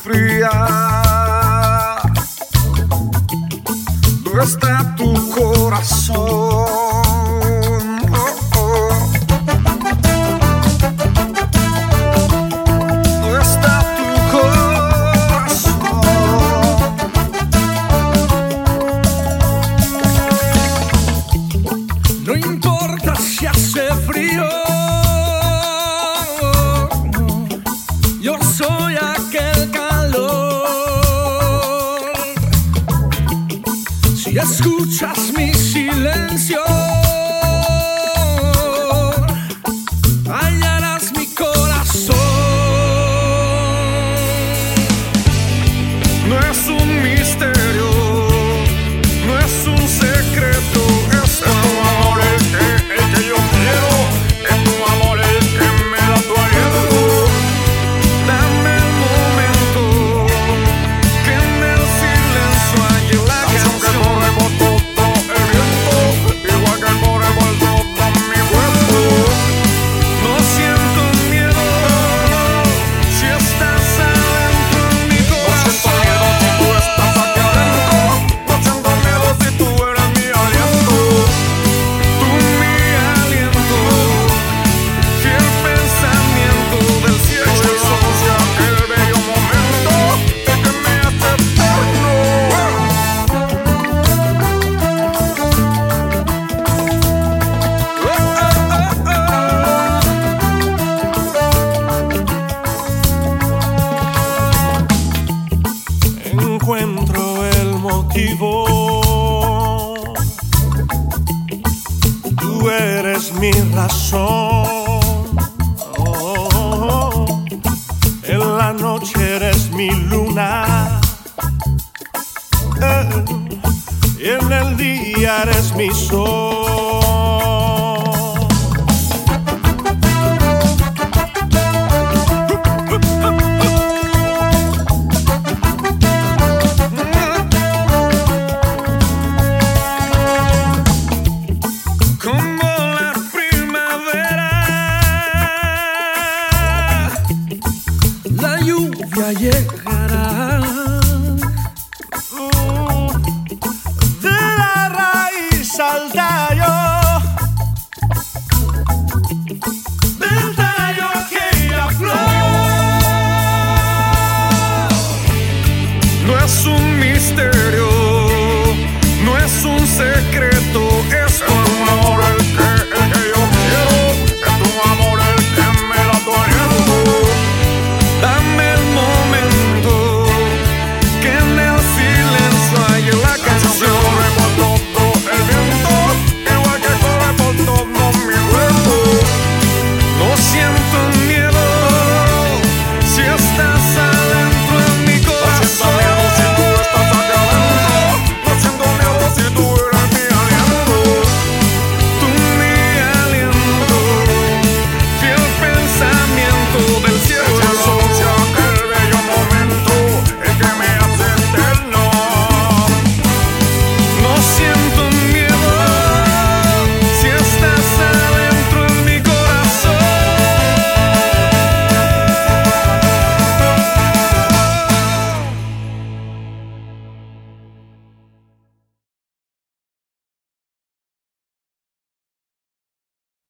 fría. ¿Dónde está tu corazón? Oh, ¿Dónde está tu corazón? No importa si hace frío. Yo soy aquel escuchas mi silencio. encuentro el motivo. Tú eres mi razón. Oh. En la noche eres mi luna. Eh, en el día eres mi sol. la lluvia llegará.